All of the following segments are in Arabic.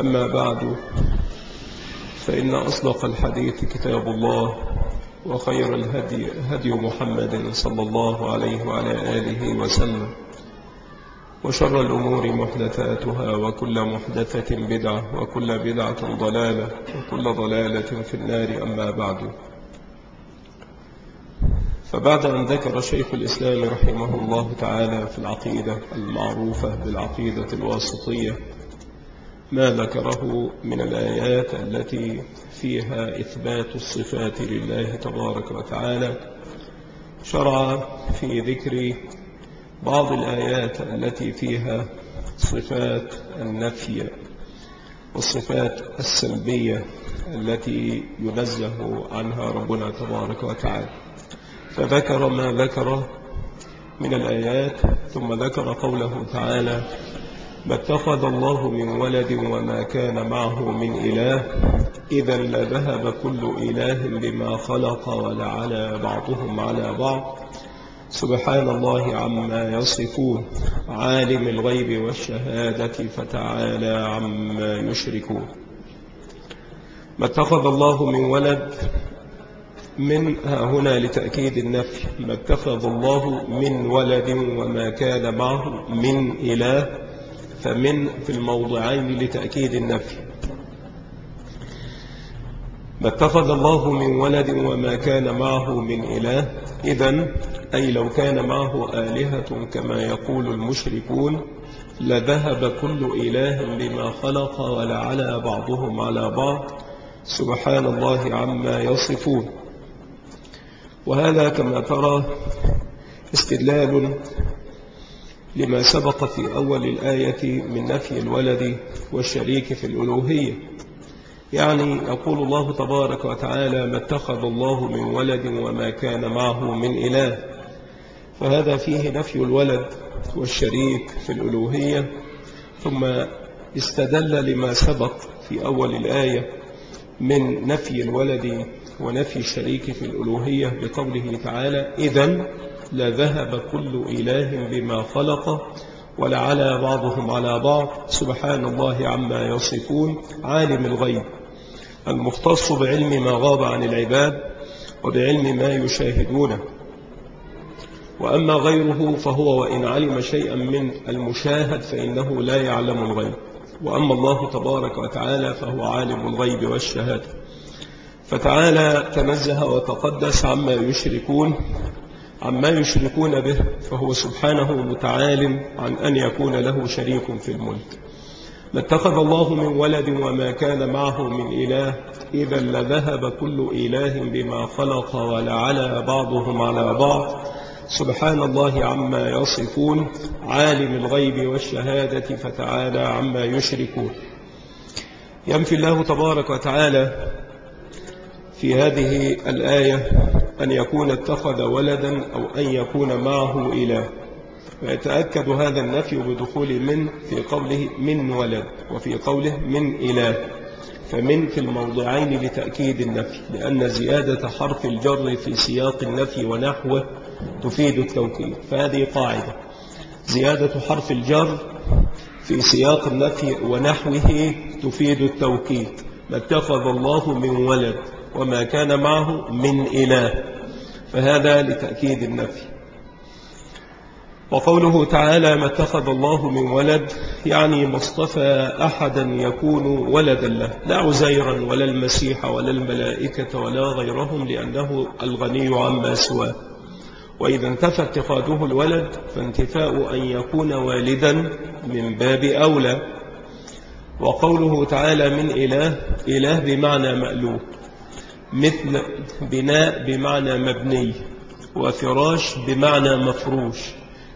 أما بعد فإن أصدق الحديث كتاب الله وخير الهدي هدي محمد صلى الله عليه وعلى آله وسلم وشر الأمور محدثاتها وكل محدثة بدعة وكل بدعة ضلالة وكل ضلالة في النار أما بعد. فبعد أن ذكر شيخ الإسلام رحمه الله تعالى في العقيدة المعروفة بالعقيدة الواسطية ما ذكره من الآيات التي فيها إثبات الصفات لله تبارك وتعالى شرع في ذكر بعض الآيات التي فيها صفات النفي والصفات السلبية التي ينزه عنها ربنا تبارك وتعالى. فذكر ما ذكر من الآيات ثم ذكر قوله تعالى ما اتخذ الله من ولد وما كان معه من إله. إذا لذهب كل إله بما خلق ولعلى بعضهم على بعض. سبحان الله عما يصفون. عالم الغيب والشهادة فتعالى عما يشركون. ما اتخذ الله من ولد من هنا لتأكيد النفي. ما اتخذ الله من ولد وما كان معه من إله. فمن في الموضعين لتأكيد النفي. ما اتخذ الله من ولد وما كان معه من إله إذا أي لو كان معه آلهة كما يقول المشركون لذهب كل إله بما خلق ولعلى بعضهم على بعض. سبحان الله عما يصفون. وهذا كما ترى استدلال لما سبق في أول الآية من نفي الولد والشريك في الألوهية. يعني يقول الله تبارك وتعالى ما اتخذ الله من ولد وما كان معه من إله. فهذا فيه نفي الولد والشريك في الألوهية. ثم استدل لما سبق في أول الآية من نفي الولد ونفي الشريك في الألوهية بقوله تعالى إذن لذهب كل إله بما خلق ولعلى بعضهم على بعض. سبحان الله عما يصفون. عالم الغيب. المختص بعلم ما غاب عن العباد وبعلم ما يشاهدونه. وأما غيره فهو وإن علم شيئا من المشاهد فإنه لا يعلم الغيب. وأما الله تبارك وتعالى فهو عالم الغيب والشهادة. فتعالى تنزه وتقدس عما يشركون. عما يشركون به فهو سبحانه متعال عن أن يكون له شريك في الملك. ما اتخذ الله من ولد وما كان معه من إله إذا لذهب كل إله بما خلق ولعلى بعضهم على بعض. سبحان الله عما يصفون عالم الغيب والشهادة فتعالى عما يشركون. ينفي الله تبارك وتعالى في هذه الآية أن يكون اتخذ ولدا أو أن يكون معه إله. ويتأكد هذا النفي بدخول من في قوله من ولد وفي قوله من إله. فمن في الموضعين لتأكيد النفي لأن زيادة حرف الجر في سياق النفي ونحوه تفيد التوكيد. فهذه قاعدة. زيادة حرف الجر في سياق النفي ونحوه تفيد التوكيد. ما اتخذ الله من ولد وما كان معه من إله. فهذا لتأكيد النفي. وقوله تعالى ما اتخذ الله من ولد يعني ما اصطفى أحدا يكون ولدا له. لا عزيرا ولا المسيح ولا الملائكة ولا غيرهم لأنه الغني عما سواه. وإذا انتفى اتخاذه الولد فانتفاء أن يكون والدا من باب أولى. وقوله تعالى من إله. إله بمعنى مألوه مثل بناء بمعنى مبني وفراش بمعنى مفروش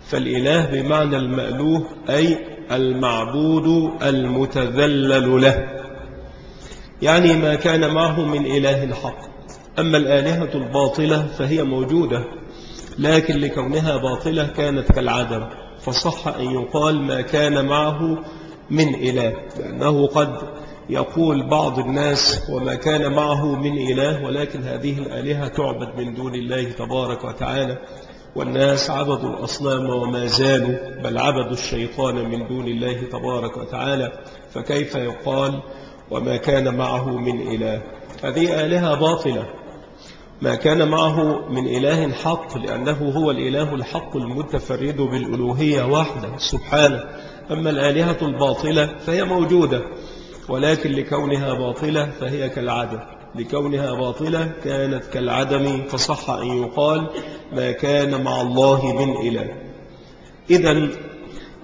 فالإله بمعنى المألوه أي المعبود المتذلل له. يعني ما كان معه من إله حق أما الآلهة الباطلة فهي موجودة لكن لكونها باطلة كانت كالعدم فصح أن يقال ما كان معه من إله لأنه قد يقول بعض الناس وما كان معه من إله ولكن هذه الآلهة تعبد من دون الله تبارك وتعالى والناس عبدوا الأصنام وما زالوا بل عبدوا الشيطان من دون الله تبارك وتعالى فكيف يقال وما كان معه من إله؟ هذه آلهة باطلة. ما كان معه من إله حق لأنه هو الإله الحق المتفرد بالألوهية وحده سبحانه. أما الآلهة الباطلة فهي موجودة. ولكن لكونها باطلة فهي كالعدم لكونها باطلة كانت كالعدم فصح أن يقال ما كان مع الله من إله. إذا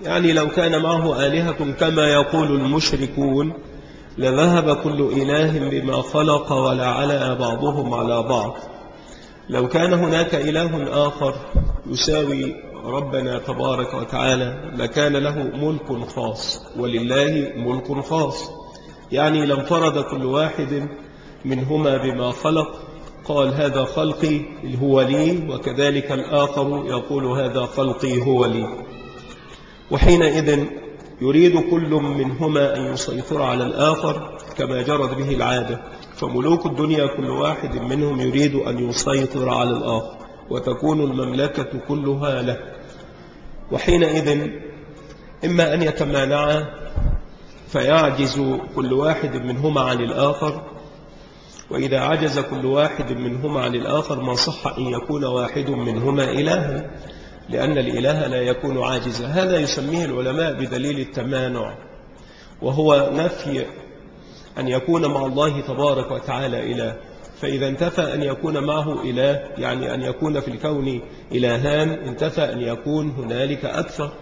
يعني لو كان معه آلهة كما يقول المشركون لذهب كل إله بما خلق ولا على بعضهم على بعض. لو كان هناك إله آخر يساوي ربنا تبارك وتعالى لكان له ملك خاص ولله ملك خاص. يعني لو فرض كل واحد منهما بما خلق. قال هذا خلقي هو لي وكذلك الآخر يقول هذا خلقي هو لي. وحينئذ يريد كل منهما أن يسيطر على الآخر كما جرت به العادة. فملوك الدنيا كل واحد منهم يريد أن يسيطر على الآخر وتكون المملكة كلها له. وحينئذ إما أن يتمانعا فيعجز كل واحد منهما عن الآخر وإذا عجز كل واحد منهما عن الآخر ما صح أن يكون واحد منهما إلها لأن الإله لا يكون عاجزا. هذا يسميه العلماء بدليل التمانع وهو نفي أن يكون مع الله تبارك وتعالى إله. فإذا انتفى أن يكون معه إله يعني أن يكون في الكون إلهان انتفى أن يكون هنالك أكثر.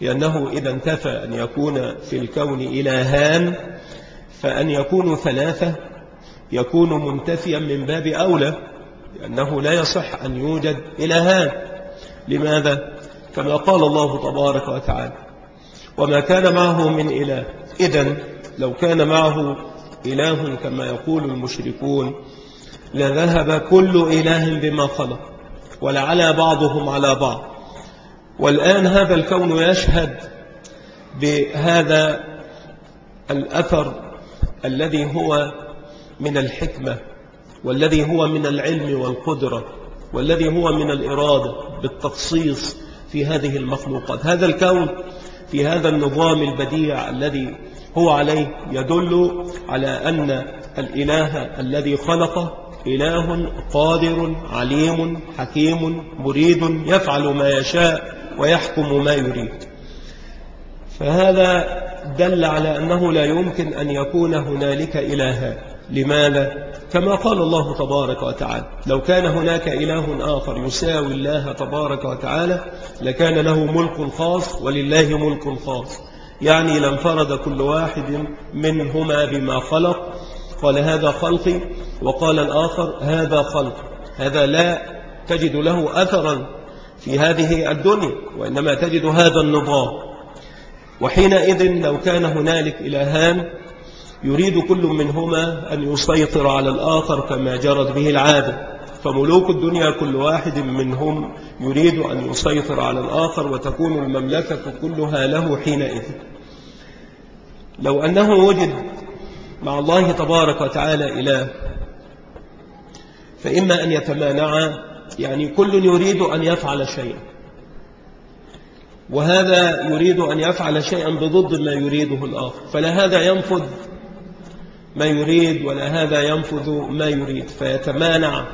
لأنه إذا انتفى أن يكون في الكون إلهان فأن يكونوا ثلاثة يكون منتفيا من باب أولى لأنه لا يصح أن يوجد إلهان. لماذا؟ كما قال الله تبارك وتعالى وما كان معه من إله. إذن لو كان معه إله كما يقول المشركون لذهب كل إله بما خلق ولعلى بعضهم على بعض. والآن هذا الكون يشهد بهذا الأثر الذي هو من الحكمة والذي هو من العلم والقدرة والذي هو من الإرادة بالتخصيص في هذه المخلوقات. هذا الكون في هذا النظام البديع الذي هو عليه يدل على أن الإله الذي خلقه إله قادر عليم حكيم مريد يفعل ما يشاء. ويحكم ما يريد. فهذا دل على أنه لا يمكن أن يكون هنالك إلها لماذا؟ كما قال الله تبارك وتعالى لو كان هناك إله آخر يساوي الله تبارك وتعالى لكان له ملك خاص ولله ملك خاص. يعني لانفرد كل واحد منهما بما خلق. قال هذا خلقي. وقال الآخر هذا خلق هذا لا تجد له أثرا في هذه الدنيا وإنما تجد هذا النظام وحينئذ لو كان هنالك إلهان يريد كل منهما أن يسيطر على الآخر كما جرت به العادة. فملوك الدنيا كل واحد منهم يريد أن يسيطر على الآخر وتكون المملكة كلها له حينئذ. لو أنه وجد مع الله تبارك وتعالى إله فإما أن يتمانع يعني كل يريد أن يفعل شيئا. وهذا يريد أن يفعل شيئا بضد ما يريده الآخر. فلا هذا ينفذ ما يريد ولا هذا ينفذ ما يريد. فيتمانع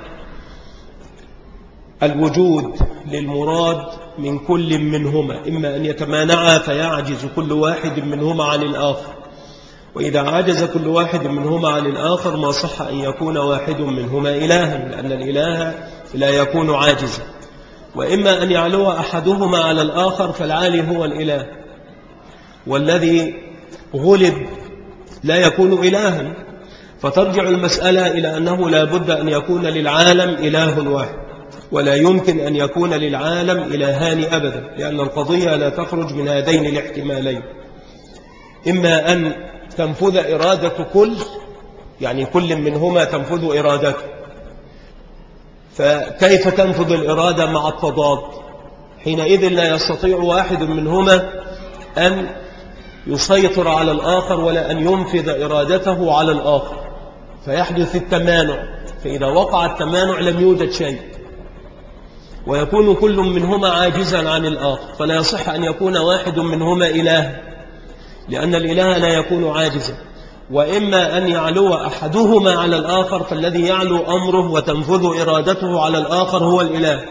الوجود للمراد من كل منهما. إما أن يتمانع فيعجز كل واحد منهما عن الآخر. وإذا عجز كل واحد منهما عن الآخر ما صح أن يكون واحد منهما إلها لأن الإله لا يكون عاجزا. وإما أن يعلو أحدهما على الآخر فالعالي هو الإله. والذي غلب لا يكون إلها. فترجع المسألة إلى أنه لا بد أن يكون للعالم إله واحد. ولا يمكن أن يكون للعالم إلهان أبدا لأن القضية لا تخرج من هذين الاحتمالين. إما أن تنفذ إرادة كل يعني كل منهما تنفذ إرادته. فكيف تنفذ الإرادة مع التضاد؟ حينئذ لا يستطيع واحد منهما أن يسيطر على الآخر ولا أن ينفذ إرادته على الآخر. فيحدث التمانع فإذا وقع التمانع لم يوجد شيء. ويكون كل منهما عاجزا عن الآخر. فلا يصح أن يكون واحد منهما إله لأن الإله لا يكون عاجزا. وإما أن يعلو أحدهما على الآخر فالذي يعلو أمره وتنفذ إرادته على الآخر هو الإله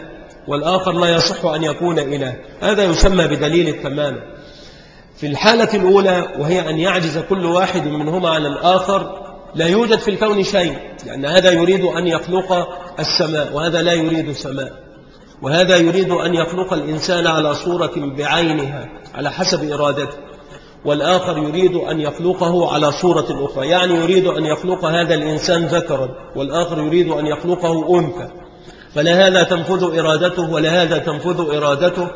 والآخر لا يصح أن يكون إله. هذا يسمى بدليل التمام. في الحالة الأولى وهي أن يعجز كل واحد منهما على الآخر لا يوجد في الكون شيء لأن هذا يريد أن يخلق السماء وهذا لا يريد السماء وهذا يريد أن يخلق الإنسان على صورة بعينها على حسب إرادته. والآخر يريد أن يخلقه على صورة أخرى. يعني يريد أن يخلق هذا الإنسان ذكرا والآخر يريد أن يخلقه أنثى. فلا هذا تنفذ إرادته ولا هذا تنفذ إرادته.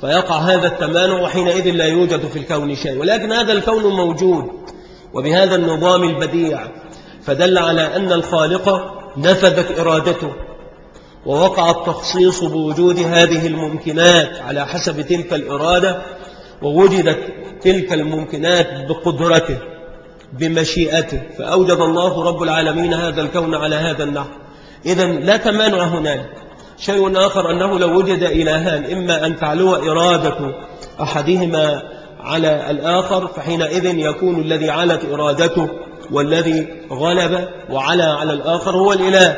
فيقع هذا التمانع وحينئذ لا يوجد في الكون شيء. ولكن هذا الكون موجود وبهذا النظام البديع. فدل على أن الخالق نفذت إرادته ووقع التخصيص بوجود هذه الممكنات على حسب تلك الإرادة ووجدت تلك الممكنات بقدرته بمشيئته. فأوجد الله رب العالمين هذا الكون على هذا النحو. إذا لا تمانع هنالك شيء آخر أنه لو وجد إلهان إما أن تعلو إرادة أحدهما على الآخر فحينئذ يكون الذي علت إرادته والذي غلب وعلى على الآخر هو الإله.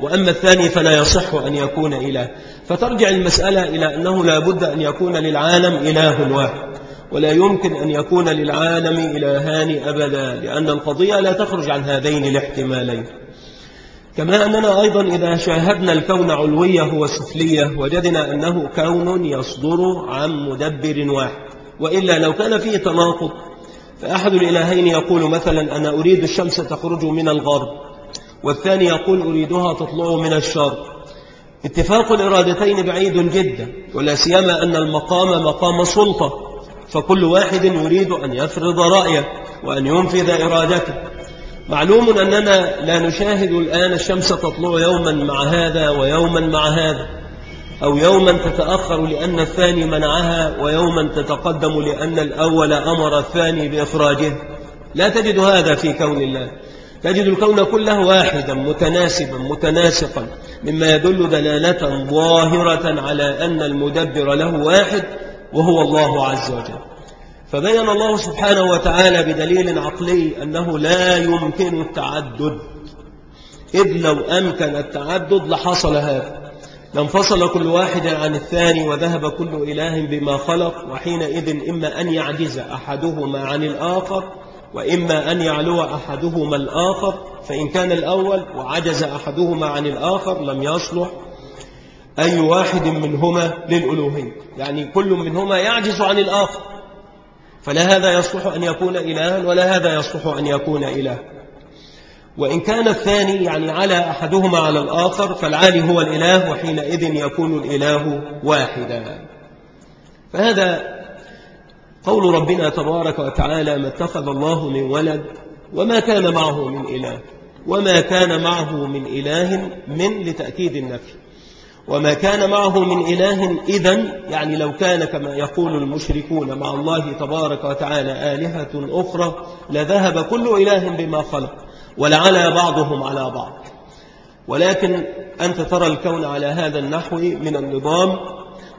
وأما الثاني فلا يصح أن يكون إله. فترجع المسألة إلى أنه لا بد أن يكون للعالم إله واحد. ولا يمكن أن يكون للعالم إلهان أبدا لأن القضية لا تخرج عن هذين الاحتمالين. كما أننا أيضا إذا شاهدنا الكون علوية وسفلية وجدنا أنه كون يصدر عن مدبر واحد. وإلا لو كان فيه تناقض فأحد الإلهين يقول مثلا أنا أريد الشمس تخرج من الغرب والثاني يقول أريدها تطلع من الشرق. اتفاق الإرادتين بعيد جدا ولا سيما أن المقام مقام سلطة. فكل واحد يريد أن يفرض رأيه وأن ينفذ إرادته. معلوم أننا لا نشاهد الآن الشمس تطلع يوما مع هذا ويوما مع هذا أو يوما تتأخر لأن الثاني منعها ويوما تتقدم لأن الأول أمر الثاني بإخراجه. لا تجد هذا في كون الله. تجد الكون كله واحدا متناسبا متناسقا مما يدل دلالة ظاهرة على أن المدبر له واحد وهو الله عز وجل. فبين الله سبحانه وتعالى بدليل عقلي أنه لا يمكن التعدد. إذ لو أمكن التعدد لحصل هذا. لانفصل كل واحد عن الثاني وذهب كل إله بما خلق وحينئذ إما أن يعجز أحدهما عن الآخر وإما أن يعلو أحدهما الآخر فإن كان الأول وعجز أحدهما عن الآخر لم يصلح. أي واحد منهما للألوهية يعني كل منهما يعجز عن الآخر. فلا هذا يصلح أن يكون إلها ولا هذا يصلح أن يكون إله. وإن كان الثاني يعني على أحدهما على الآخر فالعالي هو الإله وحينئذ يكون الإله واحدا. فهذا قول ربنا تبارك وتعالى ما اتخذ الله من ولد وما كان معه من إله وما كان معه من إله من لتأكيد النفي. وما كان معه من إله إذا يعني لو كان كما يقول المشركون مع الله تبارك وتعالى آلهة أخرى لذهب كل إله بما خلق ولعلى بعضهم على بعض. ولكن أنت ترى الكون على هذا النحو من النظام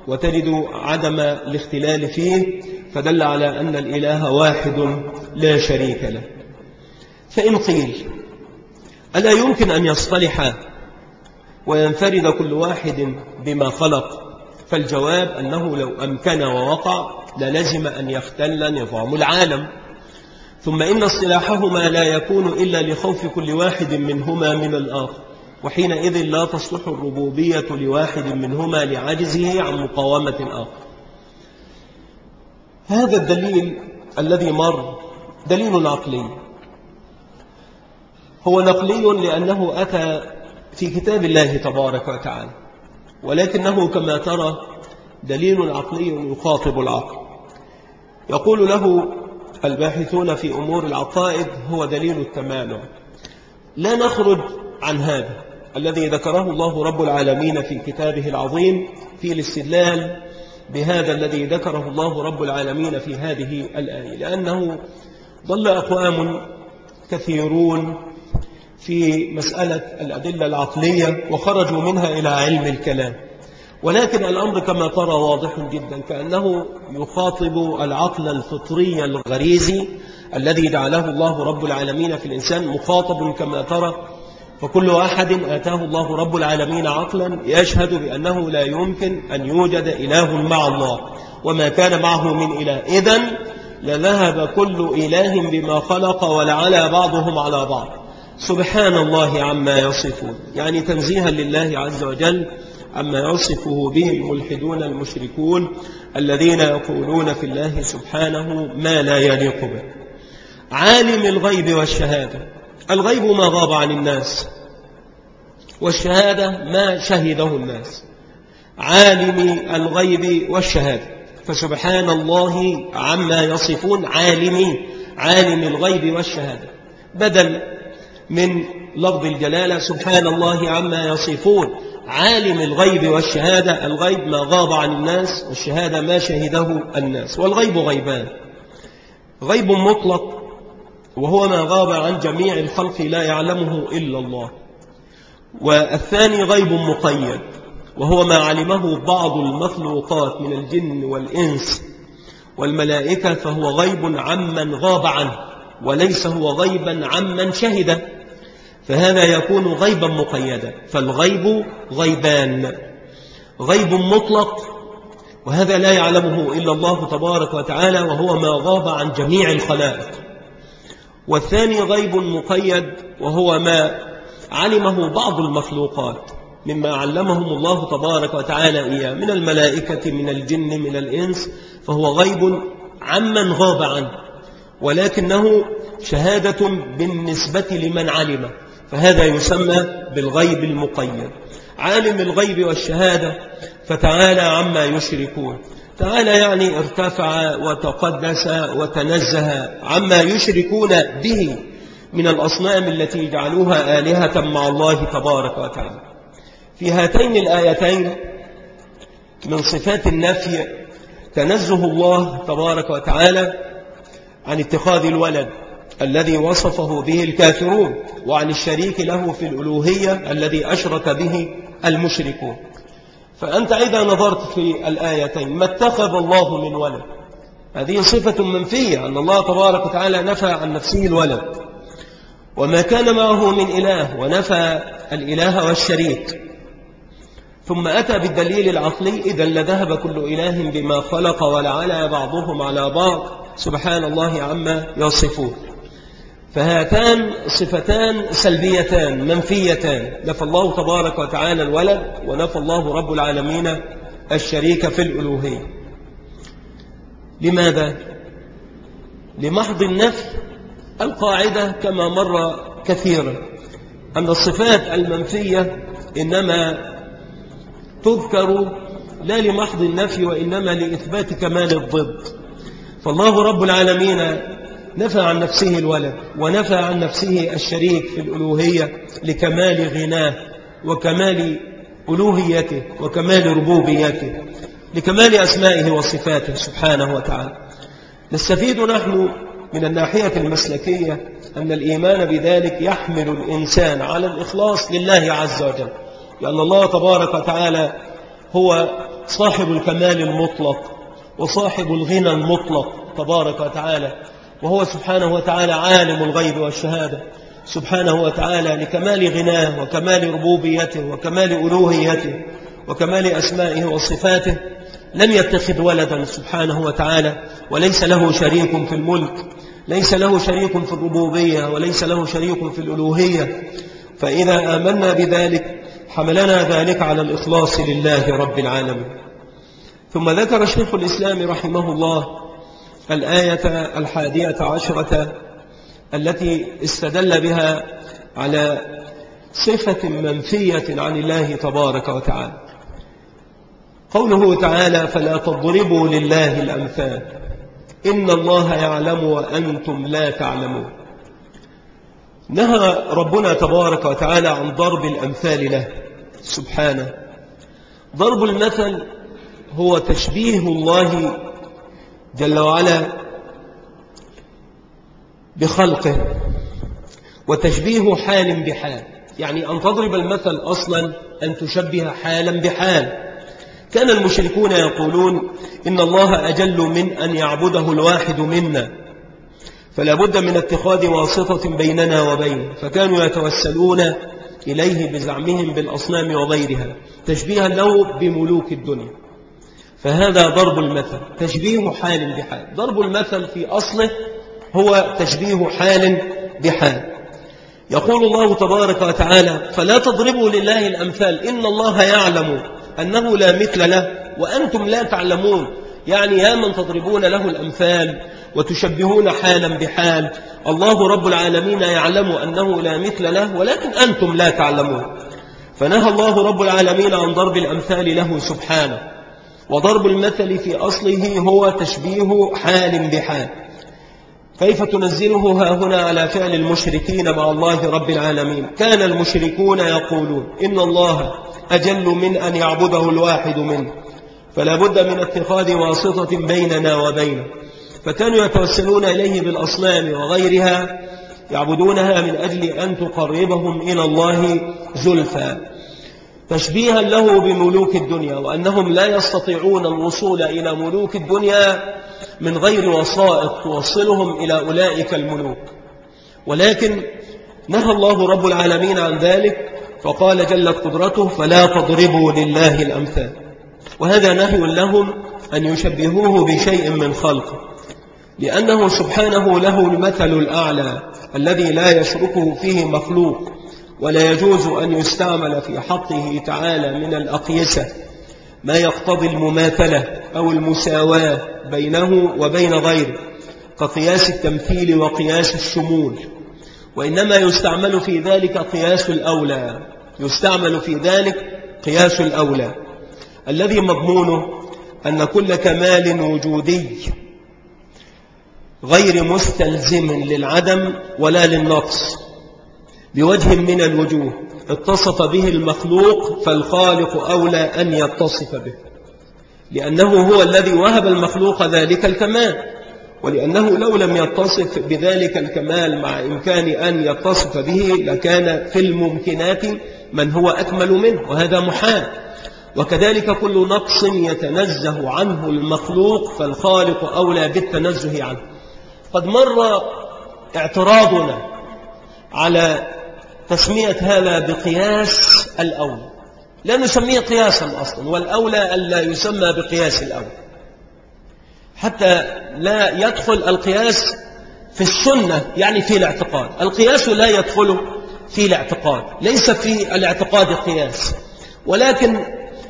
وتجد عدم الاختلال فيه فدل على أن الإله واحد لا شريك له. فإن قيل ألا يمكن أن يصطلح وينفرد كل واحد بما خلق. فالجواب أنه لو أمكن ووقع للزم أن يختل نظام العالم. ثم إن اصطلاحهما لا يكون إلا لخوف كل واحد منهما من الآخر وحينئذ لا تصلح الربوبية لواحد منهما لعجزه عن مقاومة الآخر هذا الدليل الذي مر دليل عقلي هو نقلي لأنه أتى في كتاب الله تبارك وتعالى. ولكنه كما ترى دليل عقلي يخاطب العقل. يقول له الباحثون في أمور العقائد هو دليل التمانع. لا نخرج عن هذا الذي ذكره الله رب العالمين في كتابه العظيم في الاستدلال بهذا الذي ذكره الله رب العالمين في هذه الآية لأنه ضل أقوام كثيرون في مسألة الأدلة العقلية وخرجوا منها إلى علم الكلام. ولكن الأمر كما ترى واضح جدا كأنه يخاطب العقل الفطري الغريزي الذي جعله الله رب العالمين في الإنسان مخاطب كما ترى. فكل أحد آتاه الله رب العالمين عقلا يشهد بأنه لا يمكن أن يوجد إله مع الله. وما كان معه من إله. إذن لذهب كل إله بما خلق ولعلى بعضهم على بعض. سبحان الله عما يصفون. يعني تنزيها لله عز وجل عما يصفه به الملحدون المشركون الذين يقولون في الله سبحانه ما لا يليق به. عالم الغيب والشهادة. الغيب ما غاب عن الناس والشهادة ما شهده الناس. عالم الغيب والشهادة. فسبحان الله عما يصفون عالم عالم الغيب والشهادة. بدل من لفظ الجلالة سبحان الله عما يصفون. عالم الغيب والشهادة الغيب ما غاب عن الناس والشهادة ما شهده الناس. والغيب غيبان. غيب مطلق وهو ما غاب عن جميع الخلق لا يعلمه إلا الله. والثاني غيب مقيد وهو ما علمه بعض المخلوقات من الجن والإنس والملائكة فهو غيب عمن غاب عنه وليس هو غيبا عمن شهد فهذا يكون غيبا مقيدا. فالغيب غيبان. غيب مطلق. وهذا لا يعلمه إلا الله تبارك وتعالى وهو ما غاب عن جميع الخلائق. والثاني غيب مقيد وهو ما علمه بعض المخلوقات مما علمهم الله تبارك وتعالى إياه. من الملائكة من الجن من الإنس فهو غيب عمن غاب عنه. ولكنه شهادة بالنسبة لمن علمه. فهذا يسمى بالغيب المقيد. عالم الغيب والشهادة فتعالى عما يشركون. تعالى يعني ارتفع وتقدس وتنزه عما يشركون به من الأصنام التي جعلوها آلهة مع الله تبارك وتعالى. في هاتين الآيتين من صفات النفي تنزه الله تبارك وتعالى عن اتخاذ الولد. الذي وصفه به الكافرون وعن الشريك له في الألوهية الذي أشرك به المشركون. فأنت إذا نظرت في الآيتين ما اتخذ الله من ولد؟ هذه صفة منفية أن الله تبارك وتعالى نفى عن نفسه الولد. وما كان معه من إله ونفى الإله والشريك. ثم أتى بالدليل العقلي إذا لذهب كل إله بما خلق ولعلى بعضهم على بعض. سبحان الله عما يصفون. فهاتان صفتان سلبيتان منفيتان. نفى الله تبارك وتعالى الولد ونفى الله رب العالمين الشريك في الألوهية. لماذا؟ لمحض النفي القاعدة كما مر كثيرا أن الصفات المنفية إنما تذكر لا لمحض النفي وإنما لإثبات كمال الضد. فالله رب العالمين نفى عن نفسه الولد ونفى عن نفسه الشريك في الألوهية لكمال غناه وكمال ألوهيته وكمال ربوبيته لكمال أسمائه وصفاته سبحانه وتعالى. نستفيد نحن من الناحية المسلكية أن الإيمان بذلك يحمل الإنسان على الإخلاص لله عز وجل. لأن الله تبارك وتعالى هو صاحب الكمال المطلق وصاحب الغنى المطلق تبارك وتعالى. وهو سبحانه وتعالى عالم الغيب والشهادة. سبحانه وتعالى لكمال غناه وكمال ربوبيته وكمال ألوهيته وكمال أسمائه وصفاته لم يتخذ ولدا سبحانه وتعالى وليس له شريك في الملك ليس له شريك في الربوبية وليس له شريك في الألوهية. فإذا آمنا بذلك حملنا ذلك على الإخلاص لله رب العالمين. ثم ذكر شيخ الإسلام رحمه الله الآية الحادية عشرة التي استدل بها على صفة منفية عن الله تبارك وتعالى. قوله تعالى فلا تضربوا لله الأمثال. إن الله يعلم وأنتم لا تعلمون. نهى ربنا تبارك وتعالى عن ضرب الأمثال له. سبحانه. ضرب المثل هو تشبيه الله جل وعلا بخلقه وتشبيه حال بحال. يعني أن تضرب المثل أصلا أن تشبه حالا بحال. كان المشركون يقولون إن الله أجل من أن يعبده الواحد منا. فلا بد من اتخاذ واسطة بيننا وبينه فكانوا يتوسلون إليه بزعمهم بالأصنام وغيرها. تشبيها له بملوك الدنيا. فهذا ضرب المثل تشبيه حال بحال. ضرب المثل في أصله هو تشبيه حال بحال. يقول الله تبارك وتعالى فلا تضربوا لله الأمثال إن الله يعلم أنه لا مثل له وأنتم لا تعلمون. يعني يا من تضربون له الأمثال وتشبهون حالا بحال الله رب العالمين يعلم أنه لا مثل له ولكن أنتم لا تعلمون. فنهى الله رب العالمين عن ضرب الأمثال له سبحانه. وضرب المثل في أصله هو تشبيه حال بحال. كيف تنزله ها هنا على فعل المشركين مع الله رب العالمين؟ كان المشركون يقولون إن الله أجل من أن يعبده الواحد منه فلا بد من اتخاذ واسطة بيننا وبينه. فكانوا يتوسلون إليه بالأصنام وغيرها يعبدونها من أجل أن تقربهم إلى الله زلفا تشبيها له بملوك الدنيا وأنهم لا يستطيعون الوصول إلى ملوك الدنيا من غير وسائط توصلهم إلى أولئك الملوك. ولكن نهى الله رب العالمين عن ذلك فقال جلت قدرته فلا تضربوا لله الأمثال. وهذا نهي لهم أن يشبهوه بشيء من خلقه لأنه سبحانه له المثل الأعلى الذي لا يشركه فيه مخلوق. ولا يجوز أن يستعمل في حقه تعالى من الأقيسة ما يقتضي المماثلة أو المساواة بينه وبين غيره كقياس التمثيل وقياس الشمول. وإنما يستعمل في ذلك قياس الأولى يستعمل في ذلك قياس الأولى. الذي مضمونه أن كل كمال وجودي غير مستلزم للعدم ولا للنقص. بوجه من الوجوه اتصف به المخلوق فالخالق أولى أن يتصف به. لأنه هو الذي وهب المخلوق ذلك الكمال ولأنه لو لم يتصف بذلك الكمال مع إمكان أن يتصف به لكان في الممكنات من هو أكمل منه وهذا محال. وكذلك كل نقص يتنزه عنه المخلوق فالخالق أولى بالتنزه عنه. قد مر اعتراضنا على تسمية هذا بقياس الأولى لا نسميه قياسا أصلا والأولى ألا يسمى بقياس الأولى حتى لا يدخل القياس في السنة يعني في الاعتقاد. القياس لا يدخل في الاعتقاد ليس في الاعتقاد قياس. ولكن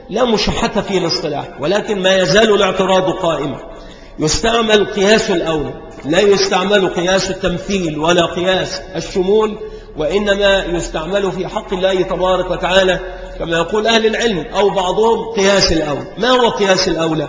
لا مشحة في الاصطلاح ولكن ما يزال الاعتراض قائما. يستعمل قياس الأولى لا يستعمل قياس التمثيل ولا قياس الشمول وإنما يستعمل في حق الله تبارك وتعالى كما يقول أهل العلم أو بعضهم قياس الأولى. ما هو قياس الأولى؟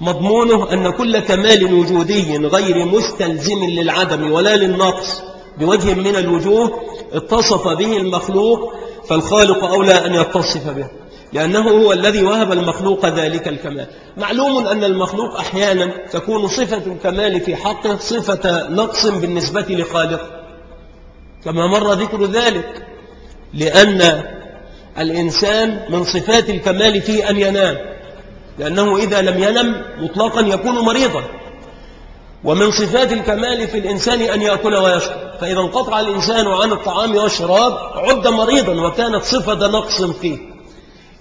مضمونه أن كل كمال وجودي غير مستلزم للعدم ولا للنقص. بوجه من الوجوه اتصف به المخلوق فالخالق أولى أن يتصف به لأنه هو الذي وهب المخلوق ذلك الكمال. معلوم أن المخلوق أحيانا تكون صفة الكمال في حقه صفة نقص بالنسبة لخالقه. كما مر ذكر ذلك لأن الإنسان من صفات الكمال في أن ينام لأنه إذا لم ينم مطلقا يكون مريضا. ومن صفات الكمال في الإنسان أن يأكل ويشرب. فإذا انقطع الإنسان عن الطعام والشراب عد مريضا وكانت صفة نقص فيه.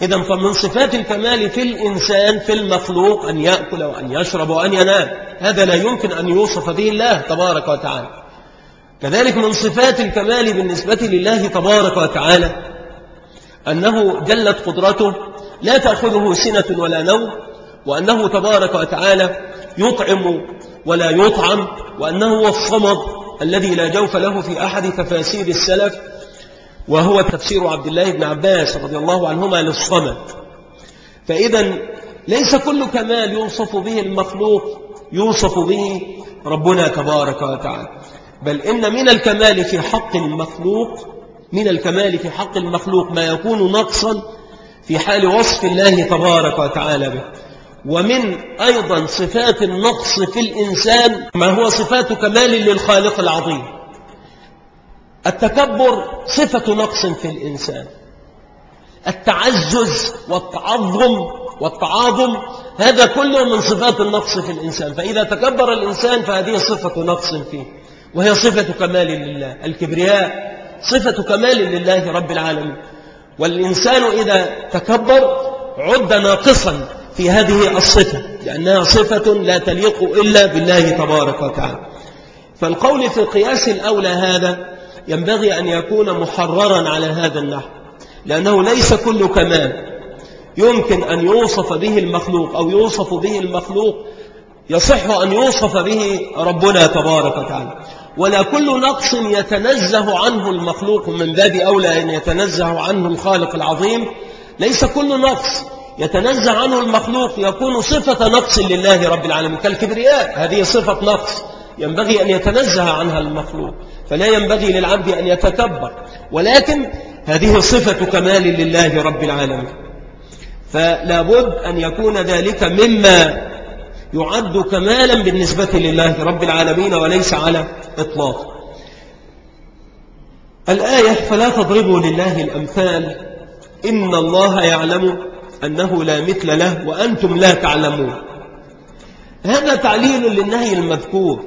إذا فمن صفات الكمال في الإنسان في المخلوق أن يأكل وأن يشرب وأن ينام. هذا لا يمكن أن يوصف به الله تبارك وتعالى. كذلك من صفات الكمال بالنسبة لله تبارك وتعالى أنه جلت قدرته لا تأخذه سنة ولا نوم وأنه تبارك وتعالى يطعم ولا يطعم وأنه هو الصمد الذي لا جوف له في أحد تفاسير السلف وهو تفسير عبد الله بن عباس رضي الله عنهما للصمد. فإذا ليس كل كمال يوصف به المخلوق يوصف به ربنا تبارك وتعالى. بل إن من الكمال في حق المخلوق من الكمال في حق المخلوق ما يكون نقصا في حال وصف الله تبارك وتعالى به. ومن أيضا صفات النقص في الإنسان ما هو صفات كمال للخالق العظيم. التكبر صفة نقص في الإنسان. التعزز والتعظم والتعاظم هذا كله من صفات النقص في الإنسان. فإذا تكبر الإنسان فهذه صفة نقص فيه. وهي صفة كمال لله الكبرياء صفة كمال لله رب العالمين. والإنسان إذا تكبر عد ناقصا في هذه الصفة لأنها صفة لا تليق إلا بالله تبارك وتعالى. فالقول في القياس الأولى هذا ينبغي أن يكون محررا على هذا النحو لأنه ليس كل كمال يمكن أن يوصف به المخلوق أو يوصف به المخلوق يصح أن يوصف به ربنا تبارك وتعالى. ولا كل نقص يتنزه عنه المخلوق من باب أولى أن يتنزه عنه الخالق العظيم. ليس كل نقص يتنزه عنه المخلوق يكون صفة نقص لله رب العالمين. كالكبرياء هذه صفة نقص ينبغي أن يتنزه عنها المخلوق. فلا ينبغي للعبد أن يتكبر ولكن هذه صفة كمال لله رب العالمين. فلا بد أن يكون ذلك مما يعد كمالا بالنسبة لله رب العالمين وليس على إطلاق. الآية فلا تضربوا لله الأمثال. إن الله يعلم أنه لا مثل له وأنتم لا تعلمون. هذا تعليل للنهي المذكور.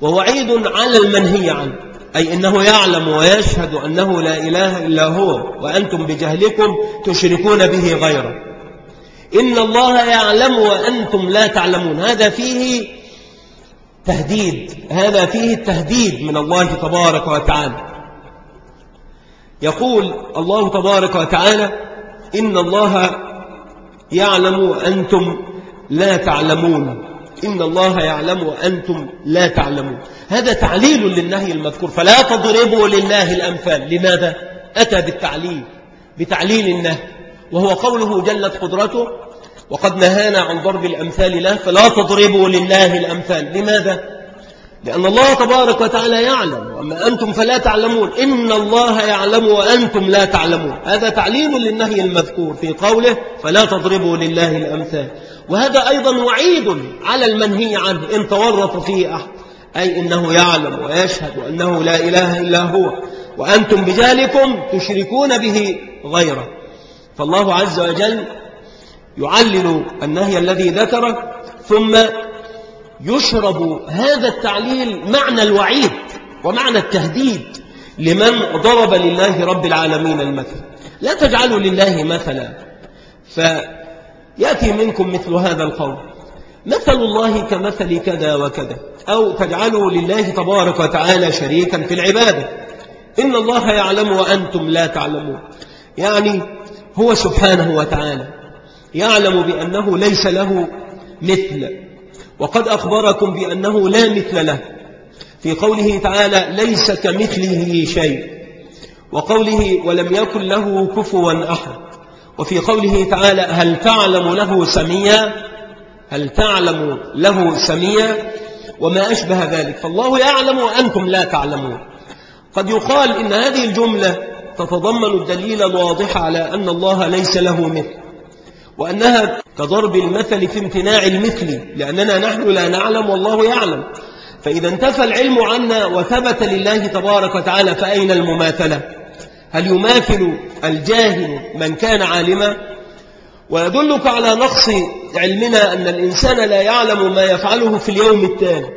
ووعيد على المنهي عنه. أي إنه يعلم ويشهد أنه لا إله إلا هو وأنتم بجهلكم تشركون به غيره. إن الله يعلم وأنتم لا تعلمون. هذا فيه تهديد. هذا فيه التهديد من الله تبارك وتعالى. يقول الله تبارك وتعالى إن الله يعلم وأنتم لا تعلمون. إن الله يعلم وأنتم لا تعلمون. هذا تعليل للنهي المذكور. فلا تضربوا لله الأمثال. لماذا؟ أتى بالتعليل. بتعليل النهي. وهو قوله جلت قدرته وقد نهانا عن ضرب الأمثال له فلا تضربوا لله الأمثال. لماذا؟ لأن الله تبارك وتعالى يعلم وأما أنتم فلا تعلمون. إن الله يعلم وأنتم لا تعلمون. هذا تعليم للنهي المذكور في قوله فلا تضربوا لله الأمثال. وهذا أيضا وعيد على المنهي عنه إن تورط فيه أحد. أي إنه يعلم ويشهد أنه لا إله إلا هو. وأنتم بذلكم تشركون به غيره. فالله عز وجل يعلل النهي الذي ذكره ثم يشرب هذا التعليل معنى الوعيد ومعنى التهديد لمن ضرب لله رب العالمين المثل. لا تجعلوا لله مثلا. فيأتي منكم مثل هذا القول. مثل الله كمثل كذا وكذا. أو تجعلوا لله تبارك وتعالى شريكا في العبادة. إن الله يعلم وأنتم لا تعلمون. يعني هو سبحانه وتعالى يعلم بأنه ليس له مثل. وقد أخبركم بأنه لا مثل له. في قوله تعالى ليس كمثله شيء. وقوله ولم يكن له كفوا أحد. وفي قوله تعالى هل تعلم له سميا؟ هل تعلم له سميا؟ وما أشبه ذلك. فالله يعلم وأنتم لا تعلمون. قد يقال إن هذه الجملة تتضمن الدليل الواضح على أن الله ليس له مثل وأنها كضرب المثل في امتناع المثل لأننا نحن لا نعلم والله يعلم. فإذا انتفى العلم عنا وثبت لله تبارك وتعالى فأين المماثلة؟ هل يماثل الجاهل من كان عالما؟ ويدلك على نقص علمنا أن الإنسان لا يعلم ما يفعله في اليوم التالي.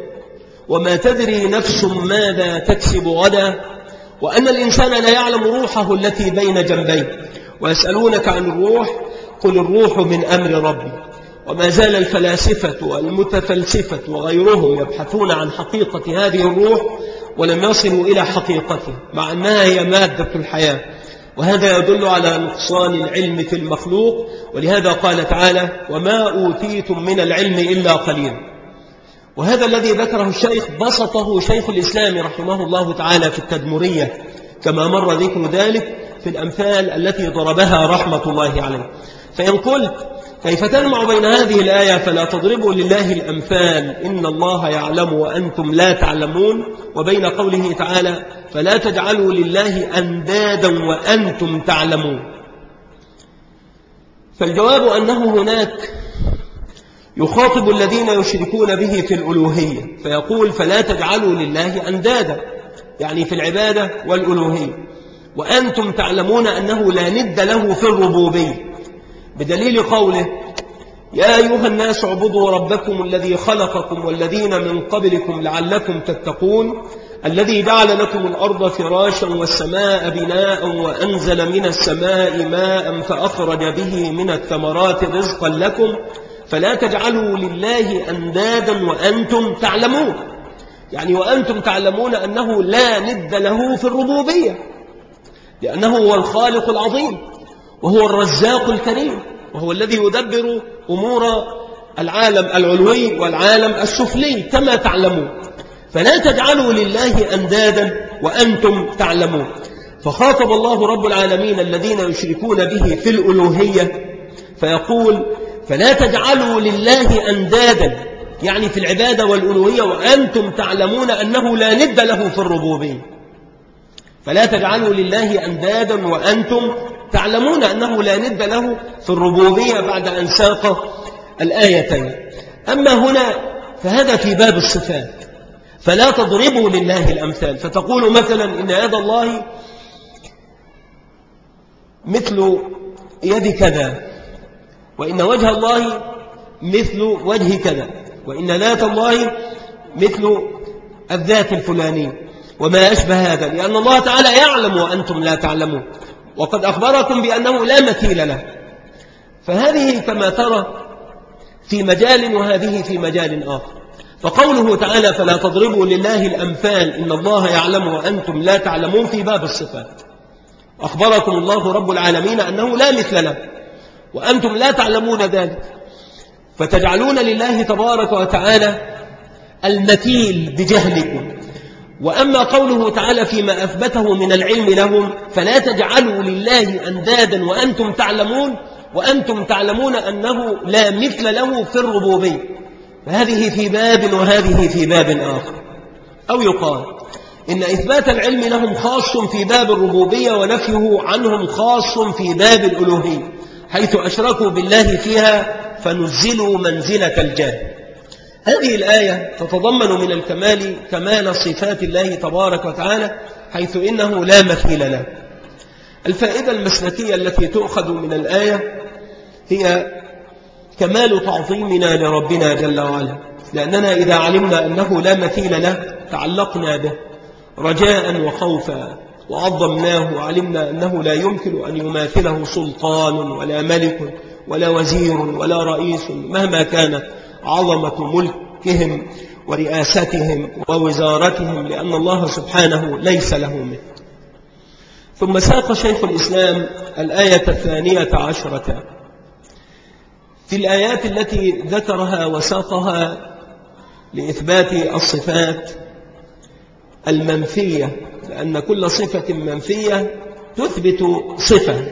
وما تدري نفس ماذا تكسب غدا؟ وأن الإنسان لا يعلم روحه التي بين جنبيه ويسألونك عن الروح قل الروح من أمر ربي. وما زال الفلاسفة والمتفلسفة وغيرهم يبحثون عن حقيقة هذه الروح ولم يصلوا إلى حقيقته مع أنها هي مادة الحياة. وهذا يدل على نقصان العلم في المخلوق. ولهذا قال تعالى وما أوتيتم من العلم إلا قليلا وهذا الذي ذكره الشيخ بسطه شيخ الإسلام رحمه الله تعالى في التدمرية كما مر ذكر ذلك في الأمثال التي ضربها رحمة الله عليه. فإن قلت كيف تجمع بين هذه الآية فلا تضربوا لله الأمثال إن الله يعلم وأنتم لا تعلمون وبين قوله تعالى فلا تجعلوا لله أندادا وأنتم تعلمون. فالجواب أنه هناك يخاطب الذين يشركون به في الألوهية فيقول فلا تجعلوا لله أندادا. يعني في العبادة والألوهية. وأنتم تعلمون أنه لا ند له في الربوبية. بدليل قوله يا أيها الناس اعبدوا ربكم الذي خلقكم والذين من قبلكم لعلكم تتقون الذي جعل لكم الأرض فراشا والسماء بناء وأنزل من السماء ماء فأخرج به من الثمرات رزقا لكم فلا تجعلوا لله أندادا وأنتم تعلمون. يعني وأنتم تعلمون أنه لا ند له في الربوبية لأنه هو الخالق العظيم وهو الرزاق الكريم وهو الذي يدبر أمور العالم العلوي والعالم السفلي كما تعلمون. فلا تجعلوا لله أندادا وأنتم تعلمون. فخاطب الله رب العالمين الذين يشركون به في الألوهية فيقول فلا تجعلوا لله أندادا. يعني في العبادة والألوهية وأنتم تعلمون أنه لا ند له في الربوبية. فلا تجعلوا لله أندادا وأنتم تعلمون أنه لا ند له في الربوبية بعد أن ساق الآيتين. أما هنا فهذا في باب الصفات. فلا تضربوا لله الأمثال. فتقول مثلا إن يد الله مثل يد كذا. وإن وجه الله مثل وجه كذا وإن ذات الله مثل الذات الفلانية وما أشبه هذا لأن الله تعالى يعلم وأنتم لا تعلمون وقد أخبركم بأنه لا مثيل له. فهذه كما ترى في مجال وهذه في مجال آخر. فقوله تعالى فلا تضربوا لله الأمثال إن الله يعلم وأنتم لا تعلمون في باب الصفات. أخبركم الله رب العالمين أنه لا مثل له. وأنتم لا تعلمون ذلك. فتجعلون لله تبارك وتعالى المثيل بجهلكم. وأما قوله تعالى فيما أثبته من العلم لهم فلا تجعلوا لله أندادا وأنتم تعلمون وأنتم تعلمون أنه لا مثل له في الربوبية. فهذه في باب وهذه في باب آخر. أو يقال إن إثبات العلم لهم خاص في باب الربوبية ونفيه عنهم خاص في باب الألوهية. حيث أشركوا بالله فيها فنزلوا منزلة الجاه هذه الآية تتضمن من الكمال كمال صفات الله تبارك وتعالى حيث إنه لا مثيل له. الفائدة المسلكية التي تؤخذ من الآية هي كمال تعظيمنا لربنا جل وعلا. لأننا إذا علمنا أنه لا مثيل له تعلقنا به رجاء وخوفا. وعظمناه وعلمنا أنه لا يمكن أن يماثله سلطان ولا ملك ولا وزير ولا رئيس مهما كانت عظمة ملكهم ورئاستهم ووزارتهم لأن الله سبحانه ليس له مثل. ثم ساق شيخ الإسلام الآية الثانية عشرة. في الآيات التي ذكرها وساقها لإثبات الصفات المنفية لأن كل صفة منفية تثبت صفة.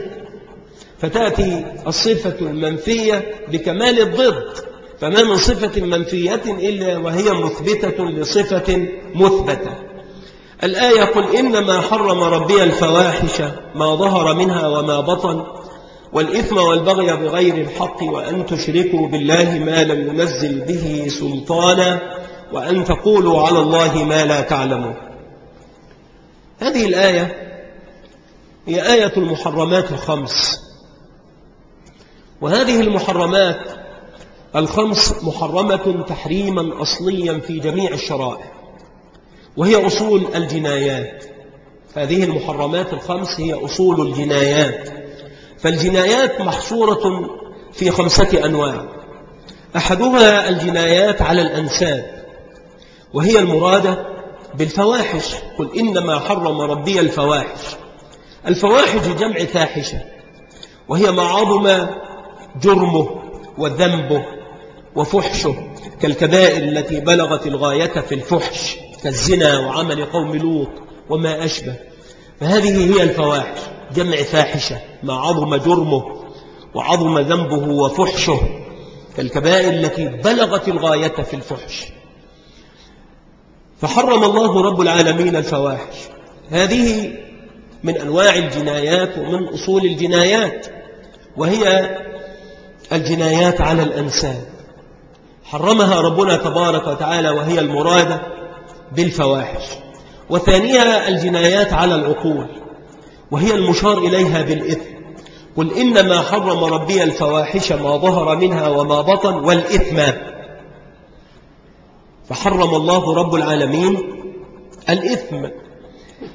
فتأتي الصفة المنفية بكمال الضد. فما من صفة منفية إلا وهي مثبتة لصفة مثبتة. الآية قل إنما حرم ربي الفواحش ما ظهر منها وما بطن والإثم والبغي بغير الحق وأن تشركوا بالله ما لم ينزل به سلطانا وأن تقولوا على الله ما لا تعلمون. هذه الآية هي آية المحرمات الخمس. وهذه المحرمات الخمس محرمة تحريما أصليا في جميع الشرائع وهي أصول الجنايات. هذه المحرمات الخمس هي أصول الجنايات. فالجنايات محصورة في خمسة أنواع. أحدها الجنايات على الأنساب وهي المرادة بالفواحش. قل إنما حرم ربي الفواحش. الفواحش جمع فاحشة وهي ما عظم جرمه وذنبه وفحشه كالكبائر التي بلغت الغاية في الفحش كالزنا وعمل قوم لوط وما أشبه. فهذه هي الفواحش جمع فاحشة ما عظم جرمه وعظم ذنبه وفحشه كالكبائر التي بلغت الغاية في الفحش. فحرم الله رب العالمين الفواحش. هذه من أنواع الجنايات ومن أصول الجنايات وهي الجنايات على الأنساب حرمها ربنا تبارك وتعالى وهي المرادة بالفواحش. وثانيها الجنايات على العقول وهي المشار إليها بالإثم. قل إنما حرم ربي الفواحش ما ظهر منها وما بطن والإثم. فحرم الله رب العالمين الإثم.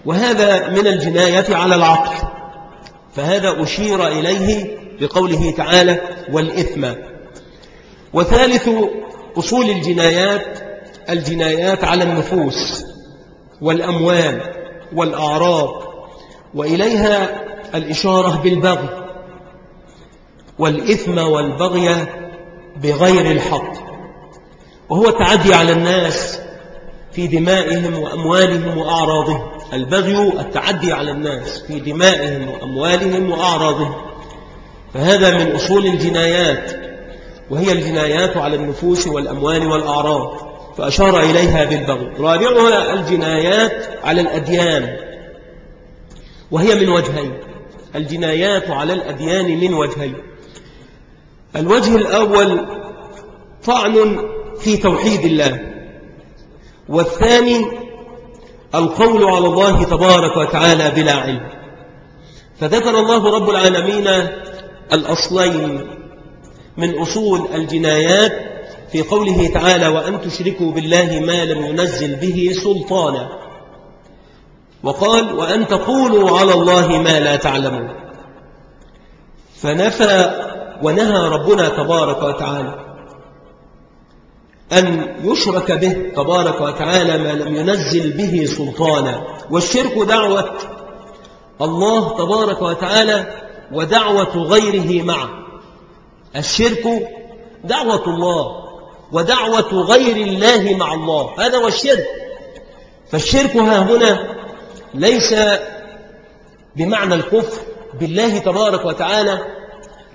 وهذا من الجناية على العقل. فهذا أشير إليه بقوله تعالى والإثم. وثالث أصول الجنايات الجنايات على النفوس والأموال والأعراض وإليها الإشارة بالبغي. والإثم والبغي بغير الحق. وهو التعدي على الناس في دمائهم وأموالهم وأعراضهم. البغي التعدي على الناس في دمائهم وأموالهم وأعراضهم. فهذا من أصول الجنايات وهي الجنايات على النفوس والأموال والأعراض. فأشار إليها بالبغي. رابعها الجنايات على الأديان وهي من وجهين. الجنايات على الأديان من وجهين. الوجه الأول طعن في توحيد الله. والثاني القول على الله تبارك وتعالى بلا علم. فذكر الله رب العالمين الأصلين من أصول الجنايات في قوله تعالى وأن تشركوا بالله ما لم ينزل به سلطانا وقال وأن تقولوا على الله ما لا تعلمون فنفى ونهى ربنا تبارك وتعالى. أن يشرك به تبارك وتعالى ما لم ينزل به سلطانا. والشرك دعوة الله تبارك وتعالى ودعوة غيره معه. الشرك دعوة الله ودعوة غير الله مع الله. هذا هو الشرك. فالشرك ها هنا ليس بمعنى الكفر بالله تبارك وتعالى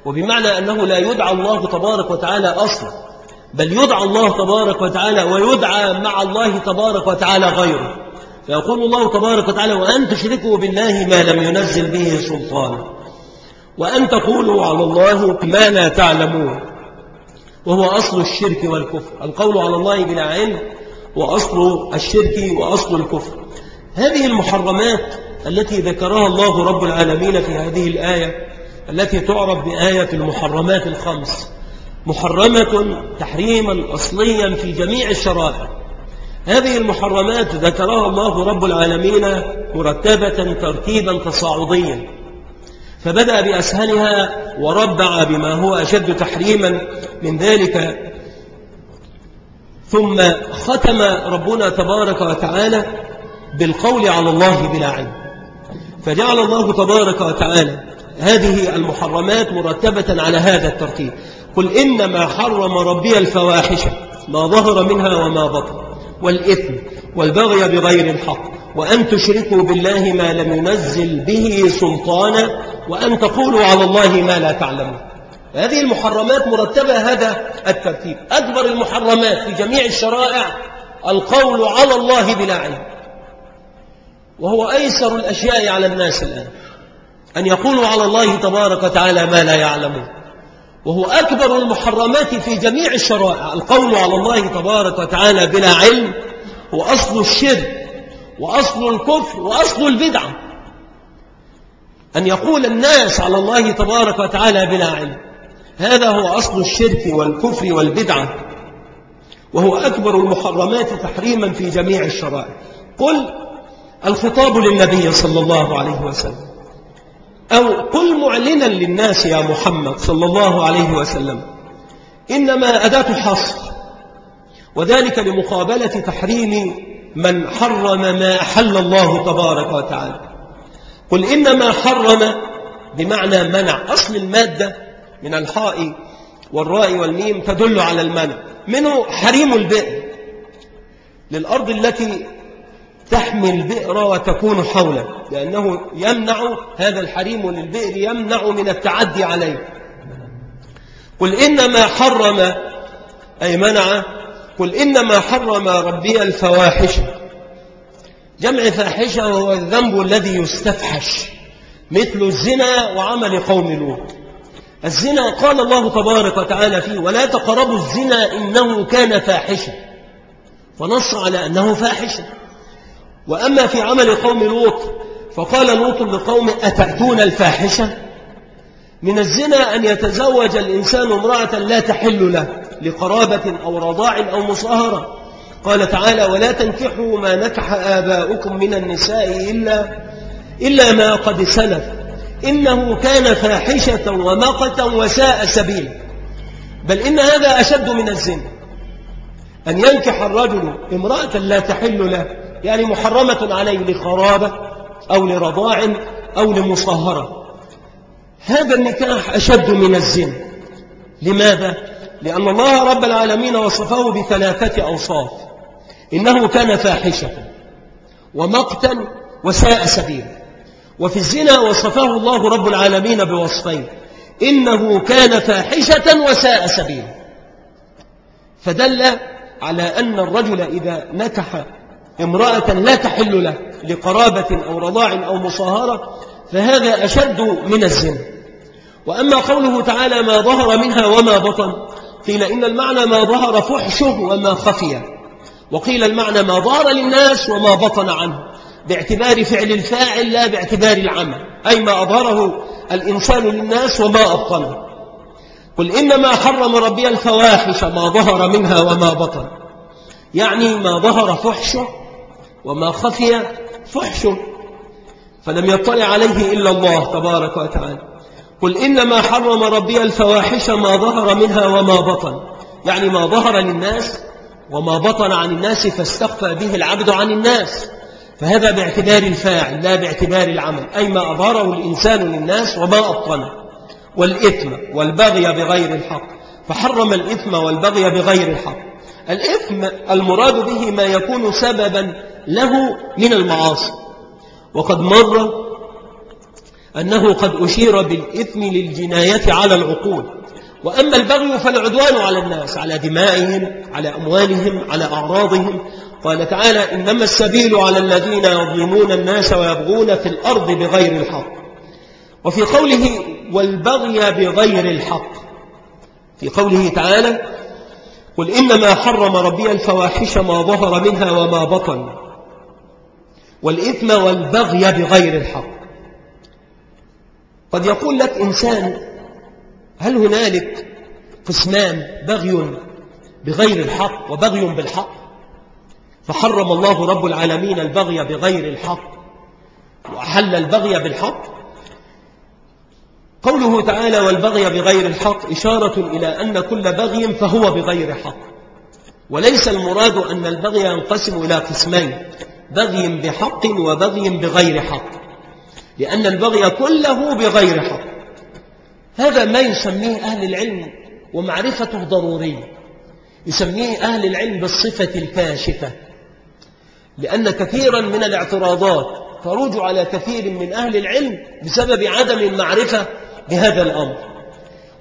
وبمعنى أنه لا يدعى الله تبارك وتعالى أصلا. بل يدعى الله تبارك وتعالى ويدعى مع الله تبارك وتعالى غيره. فيقول الله تبارك وتعالى وأن تشركوا بالله ما لم ينزل به سلطانا. وأن تقولوا على الله ما لا تعلمون. وهو أصل الشرك والكفر. القول على الله بلا علم وأصل الشرك وأصل الكفر. هذه المحرمات التي ذكرها الله رب العالمين في هذه الآية التي تعرف بآية المحرمات الخمس. محرمة تحريما أصليا في جميع الشرائع. هذه المحرمات ذكرها الله رب العالمين مرتبة ترتيبا تصاعديا. فبدأ بأسهلها وربع بما هو أشد تحريما من ذلك. ثم ختم ربنا تبارك وتعالى بالقول على الله بلا علم. فجعل الله تبارك وتعالى هذه المحرمات مرتبة على هذا الترتيب. قل إنما حرم ربي الفواحش ما ظهر منها وما بطن والإثم والبغي بغير الحق وأن تشركوا بالله ما لم ينزل به سلطانا وأن تقولوا على الله ما لا تعلمون. هذه المحرمات مرتبة هذا الترتيب. أكبر المحرمات في جميع الشرائع القول على الله بلا علم وهو أيسر الأشياء على الناس الآن. أن يقولوا على الله تبارك وتعالى ما لا يعلمون. وهو أكبر المحرمات في جميع الشرائع. القول على الله تبارك وتعالى بلا علم هو أصل الشرك وأصل الكفر وأصل البدعة. أن يقول الناس على الله تبارك وتعالى بلا علم هذا هو أصل الشرك والكفر والبدعة وهو أكبر المحرمات تحريما في جميع الشرائع. قل الخطاب للنبي صلى الله عليه وسلم. أو قل معلنا للناس يا محمد صلى الله عليه وسلم إنما أداة حصر وذلك لمقابلة تحريم من حرم ما أحل الله تبارك وتعالى. قل إنما حرم بمعنى منع أصل المادة من الحاء والراء والميم تدل على المنع. منه حريم البئر للأرض التي تحمي البئر وتكون حوله لأنه يمنع هذا الحريم للبئر يمنع من التعدي عليه. قل إنما حرم أي منع قل إنما حرم ربي الفواحش. جمع فاحشة وهو الذنب الذي يستفحش مثل الزنا وعمل قوم لوط. الزنا قال الله تبارك وتعالى فيه ولا تقربوا الزنا إنه كان فاحشا فنص على أنه فاحشا وأما في عمل قوم لوط فقال لوط لقوم أتأتون الفاحشة؟ من الزنا أن يتزوج الإنسان امرأة لا تحل له لقرابة أو رضاع أو مصاهرة. قال تعالى ولا تنكحوا ما نكح آباؤكم من النساء إلا, إلا ما قد سلف. إنه كان فاحشة ومقتا وساء سبيلا بل إن هذا أشد من الزنا. أن ينكح الرجل امرأة لا تحل له يعني محرمة عليه لقرابة أو لرضاع أو لمصهرة. هذا النكاح أشد من الزنا. لماذا؟ لأن الله رب العالمين وصفه بثلاثة أوصاف. إنه كان فاحشة ومقتا وساء سبيلا. وفي الزنا وصفه الله رب العالمين بوصفين. إنه كان فاحشة وساء سبيلا. فدل على أن الرجل إذا نكح امرأة لا تحل له لقرابة أو رضاع أو مصاهرة فهذا أشد من الزنا. وأما قوله تعالى ما ظهر منها وما بطن قيل إن المعنى ما ظهر فحشه وما خفي. وقيل المعنى ما ظهر للناس وما بطن عنه باعتبار فعل الفاعل لا باعتبار العمل أي ما أظهره الإنسان للناس وما أبطنه. قل إنما حرم ربي الفواحش ما ظهر منها وما بطن. يعني ما ظهر فحشه وما خفي فحشه فلم يطلع عليه إلا الله تبارك وتعالى. قل إنما حرم ربي الفواحش ما ظهر منها وما بطن. يعني ما ظهر للناس وما بطن عن الناس فاستخفى به العبد عن الناس. فهذا باعتبار الفاعل لا باعتبار العمل. أي ما أظهره الإنسان للناس وما أبطنه والإثم والبغي بغير الحق. فحرم الإثم والبغي بغير الحق. الإثم المراد به ما يكون سببا له من المعاصي. وقد مر أنه قد أشير بالإثم للجناية على العقول. وأما البغي فالعدوان على الناس على دمائهم على أموالهم على أعراضهم. قال تعالى إنما السبيل على الذين يظلمون الناس ويبغون في الأرض بغير الحق. وفي قوله والبغي بغير الحق. في قوله تعالى قل إنما حرم ربي الفواحش ما ظهر منها وما بطن. والإثم والبغي بغير الحق. قد يقول لك إنسان هل هنالك قسمان بغي بغير الحق وبغي بالحق؟ فحرم الله رب العالمين البغي بغير الحق وأحل البغي بالحق؟ قوله تعالى والبغي بغير الحق إشارة إلى أن كل بغي فهو بغير حق. وليس المراد أن البغي ينقسم إلى قسمين. بغي بحق وبغي بغير حق. لأن البغي كله بغير حق. هذا ما يسميه أهل العلم ومعرفته ضرورية. يسميه أهل العلم بالصفة الكاشفة. لأن كثيرا من الاعتراضات تروج على كثير من أهل العلم بسبب عدم المعرفة بهذا الأمر.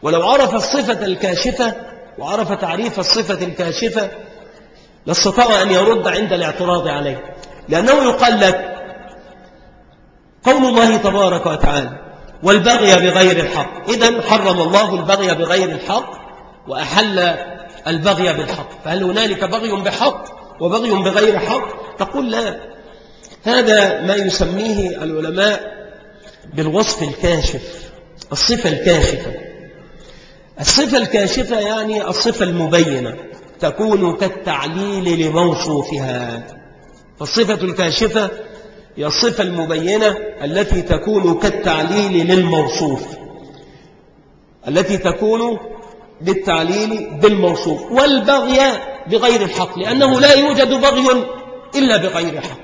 ولو عرف الصفة الكاشفة وعرف تعريف الصفة الكاشفة لاستطاع أن يرد عند الاعتراض عليه. لأنه يقال لك قول الله تبارك وتعالى والبغي بغير الحق. إذا حرم الله البغي بغير الحق وأحل البغي بالحق. فهل هنالك بغي بحق وبغي بغير حق؟ تقول لا. هذا ما يسميه العلماء بالوصف الكاشف الصفة الكاشفة. الصفة الكاشفة يعني الصفة المبينة تكون كالتعليل لموصوفها. فالصفة الكاشفة هي الصفة المبينة التي تكون كالتعليل للموصوف. التي تكون بالتعليل بالموصوف. والبغي بغير الحق لأنه لا يوجد بغي إلا بغير حق.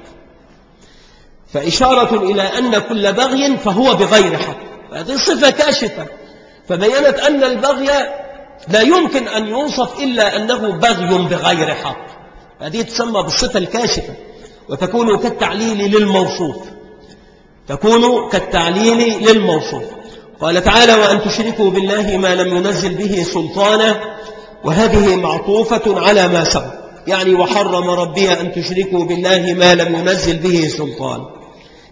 فإشارة إلى أن كل بغي فهو بغير حق. هذه صفة كاشفة. فبينت أن البغي لا يمكن أن يوصف إلا أنه بغي بغير حق. هذه تسمى بالصفة الكاشفة. وتكون كالتعليل للموصوف. تكون كالتعليل للموصوف. قال تعالى وأن تشركوا بالله ما لم ينزل به سلطانا وهذه معطوفة على ما سبق. يعني وحرم ربي أن تشركوا بالله ما لم ينزل به سلطان.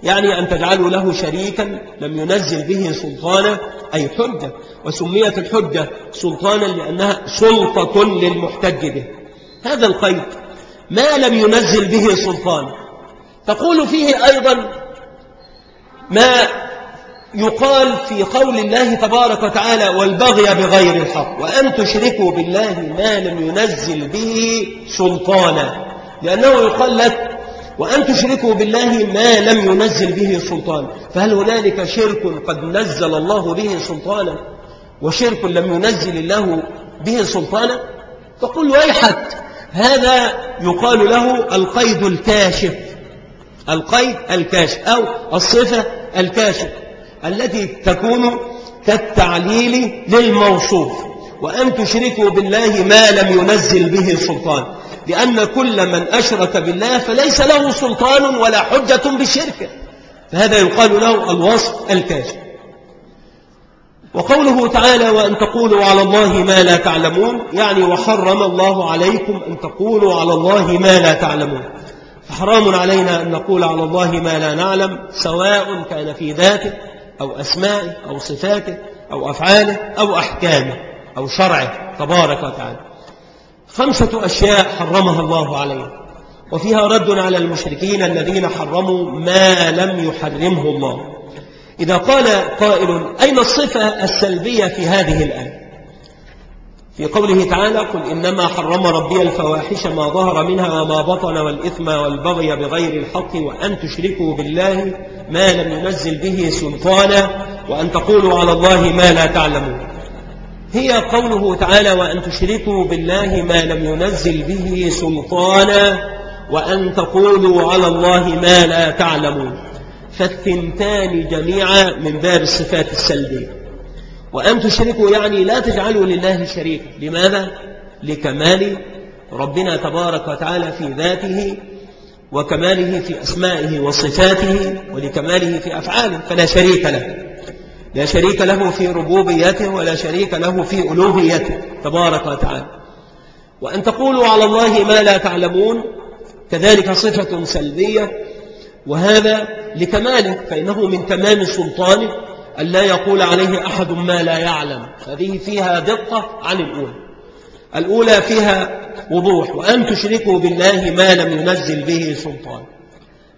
يعني أن تجعلوا له شريكا لم ينزل به سلطانا أي حجة. وسميت الحجة سلطانا لأنها سلطة للمحتج به. هذا القيد. ما لم ينزل به سلطان. تقول فيه أيضا ما يقال في قول الله تبارك وتعالى والبغي بغير الحق وأن تشركوا بالله ما لم ينزل به سلطانا. لأنه يقال لك وأن تشركوا بالله ما لم ينزل به سلطان فهل هنالك شرك قد نزل الله به سلطانا؟ وشرك لم ينزل الله به سلطانا؟ تقول ويحك هذا يقال له القيد الكاشف. القيد الكاشف أو الصفة الكاشف التي تكون كالتعليل للموصوف. وأن تشركوا بالله ما لم ينزل به سلطان لأن كل من أشرك بالله فليس له سلطان ولا حجة بشركه فهذا يقال له الوصف الكاشف. وقوله تعالى وأن تقولوا على الله ما لا تعلمون يعني وحرم الله عليكم أن تقولوا على الله ما لا تعلمون. فحرام علينا أن نقول على الله ما لا نعلم سواء كان في ذاته أو أسمائه أو صفاته أو أفعاله أو أحكامه أو شرعه تبارك وتعالى. خمسة أشياء حرمها الله علينا. وفيها رد على المشركين الذين حرموا ما لم يحرمه الله. إذا قال قائل أين الصفة السلبية في هذه الآية؟ في قوله تعالى قل إنما حرم ربي الفواحش ما ظهر منها وما بطن والإثم والبغي بغير الحق وأن تشركوا بالله ما لم ينزل به سلطانا وأن تقولوا على الله ما لا تعلمون. هي قوله تعالى وأن تشركوا بالله ما لم ينزل به سلطانا وأن تقولوا على الله ما لا تعلمون. فالثنتان جميعا من باب الصفات السلبية. وأن تشركوا يعني لا تجعلوا لله شريكا. لماذا؟ لكمال ربنا تبارك وتعالى في ذاته وكماله في أسمائه وصفاته ولكماله في أفعاله. فلا شريك له. لا شريك له في ربوبيته ولا شريك له في ألوهيته. تبارك وتعالى. وأن تقولوا على الله ما لا تعلمون كذلك صفة سلبية. وهذا لكماله فإنه من تمام سلطانه أن لا يقول عليه أحد ما لا يعلم. هذه فيها دقة عن الأولى. الأولى فيها وضوح وأن تشركوا بالله ما لم ينزل به سلطان.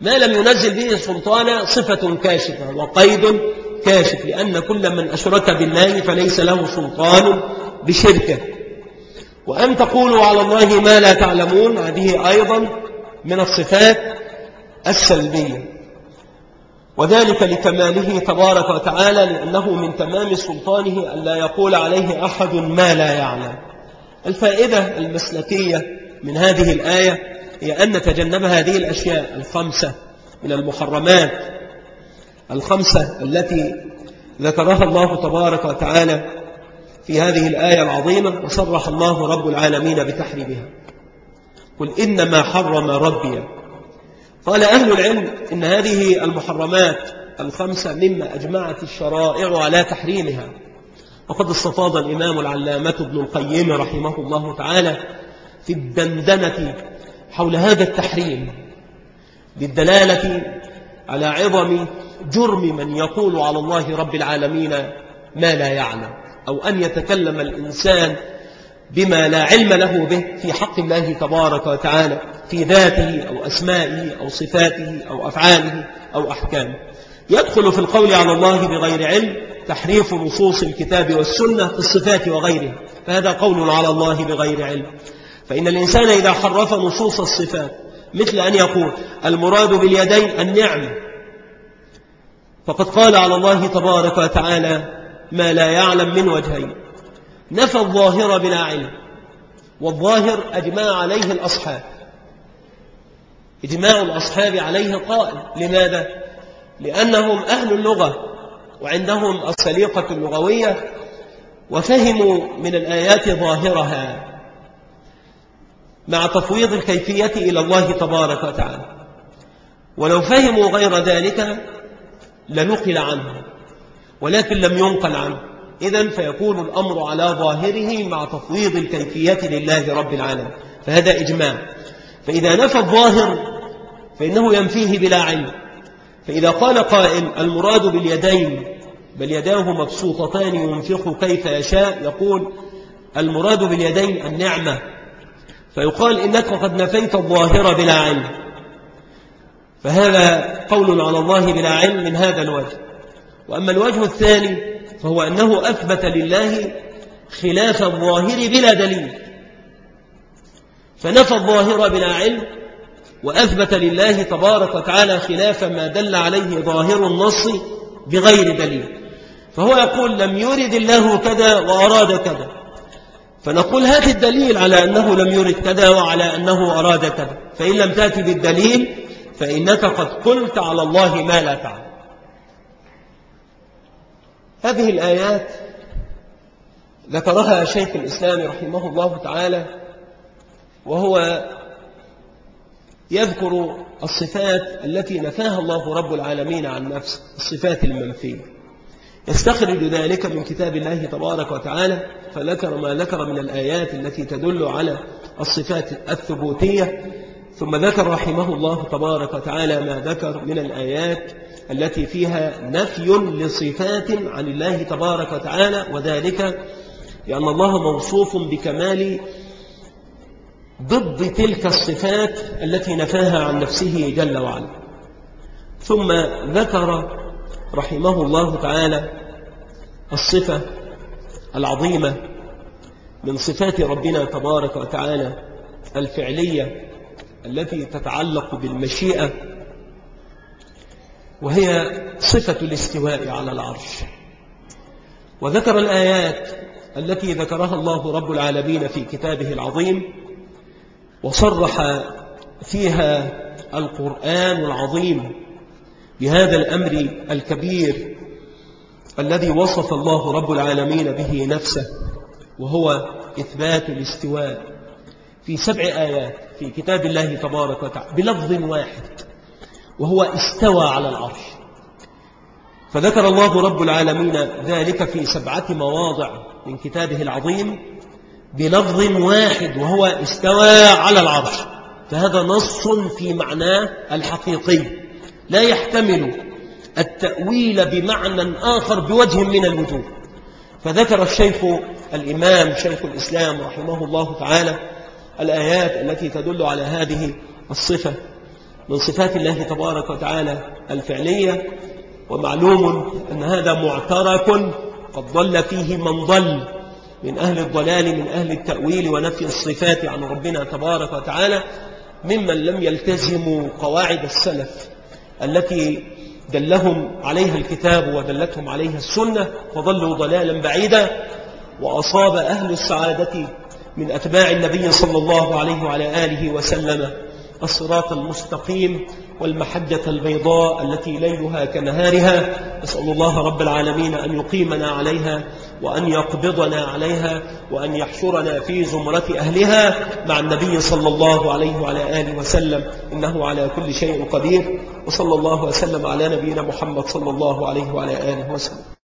ما لم ينزل به سلطان صفة كاشفة وقيد كاشف لأن كل من أشرك بالله فليس له سلطان بشركه. وأن تقولوا على الله ما لا تعلمون هذه أيضا من الصفات السلبية. وذلك لكماله تبارك وتعالى لأنه من تمام سلطانه أن لا يقول عليه أحد ما لا يعلم. الفائدة المسلكية من هذه الآية هي أن نتجنب هذه الأشياء الخمسة من المحرمات. الخمسة التي ذكرها الله تبارك وتعالى في هذه الآية العظيمة وصرح الله رب العالمين بتحريمها. قل إنما حرم ربي قال أهل العلم إن هذه المحرمات الخمسة مما أجمعت الشرائع على تحريمها. وقد استفاض الإمام العلامة ابن القيم رحمه الله تعالى في الدندنة حول هذا التحريم بالدلالة على عظم جرم من يقول على الله رب العالمين ما لا يعلم أو أن يتكلم الإنسان بما لا علم له به في حق الله تبارك وتعالى في ذاته أو أسمائه أو صفاته أو أفعاله أو أحكامه. يدخل في القول على الله بغير علم تحريف نصوص الكتاب والسنة في الصفات وغيرها فهذا قول على الله بغير علم. فإن الإنسان إذا حرف نصوص الصفات مثل أن يقول المراد باليدين النعمة فقد قال على الله تبارك وتعالى ما لا يعلم من وجهين. نفى الظاهر بلا علم والظاهر أجمع عليه الأصحاب. إجماع الأصحاب عليه قائل. لماذا؟ لأنهم أهل اللغة وعندهم السليقة اللغوية وفهموا من الآيات ظاهرها مع تفويض الكيفية إلى الله تبارك وتعالى. ولو فهموا غير ذلك لنقل عنه ولكن لم ينقل عنه. إذا فيكون الأمر على ظاهره مع تفويض الكيفية لله رب العالمين. فهذا إجماع. فإذا نفى الظاهر فإنه ينفيه بلا علم. فإذا قال قائل المراد باليدين بل يداه مبسوطتان ينفق كيف يشاء يقول المراد باليدين النعمة. فيقال إنك قد نفيت الظاهر بلا علم. فهذا قول على الله بلا علم من هذا الوجه. وأما الوجه الثاني فهو أنه أثبت لله خلاف الظاهر بلا دليل. فنفى الظاهر بلا علم وأثبت لله تبارك وتعالى خلاف ما دل عليه ظاهر النص بغير دليل. فهو يقول لم يرد الله كذا وأراد كذا. فنقول هات الدليل على أنه لم يرد كذا وعلى أنه أراد كذا. فإن لم تأتي بالدليل فإنك قد قلت على الله ما لا تعلم. هذه الآيات ذكرها شيخ الإسلام رحمه الله تعالى وهو يذكر الصفات التي نفاها الله رب العالمين عن نفسه الصفات المنفية. يستخرج ذلك من كتاب الله تبارك وتعالى فذكر ما ذكر من الآيات التي تدل على الصفات الثبوتية ثم ذكر رحمه الله تبارك وتعالى ما ذكر من الآيات التي فيها نفي لصفات عن الله تبارك وتعالى وذلك لأن الله موصوف بكمال ضد تلك الصفات التي نفاها عن نفسه جل وعلا. ثم ذكر رحمه الله تعالى الصفة العظيمة من صفات ربنا تبارك وتعالى الفعلية التي تتعلق بالمشيئة وهي صفة الاستواء على العرش. وذكر الآيات التي ذكرها الله رب العالمين في كتابه العظيم وصرح فيها القرآن العظيم بهذا الأمر الكبير الذي وصف الله رب العالمين به نفسه وهو إثبات الاستواء في سبع آيات في كتاب الله تبارك وتعالى بلفظ واحد. وهو استوى على العرش. فذكر الله رب العالمين ذلك في سبعة مواضع من كتابه العظيم بلفظ واحد وهو استوى على العرش. فهذا نص في معناه الحقيقي. لا يحتمل التأويل بمعنى آخر بوجه من الوجوه. فذكر الشيخ الإمام شيخ الإسلام رحمه الله تعالى الآيات التي تدل على هذه الصفة. من صفات الله تبارك وتعالى الفعلية ومعلوم أن هذا معترك قد ضل فيه من ضل من أهل الضلال من أهل التأويل ونفي الصفات عن ربنا تبارك وتعالى ممن لم يلتزموا قواعد السلف التي دلهم عليها الكتاب ودلتهم عليها السنة فضلوا ضلالا بعيدا وأصاب أهل السعادة من أتباع النبي صلى الله عليه وعلى آله وسلم. الصراط المستقيم والمحجة البيضاء التي ليلها كنهارها. نسأل الله رب العالمين أن يقيمنا عليها وأن يقبضنا عليها وأن يحشرنا في زمرة أهلها مع النبي صلى الله عليه وعلى آله وسلم. إنه على كل شيء قدير. وصلى الله وسلم على نبينا محمد صلى الله عليه وعلى آله وسلم.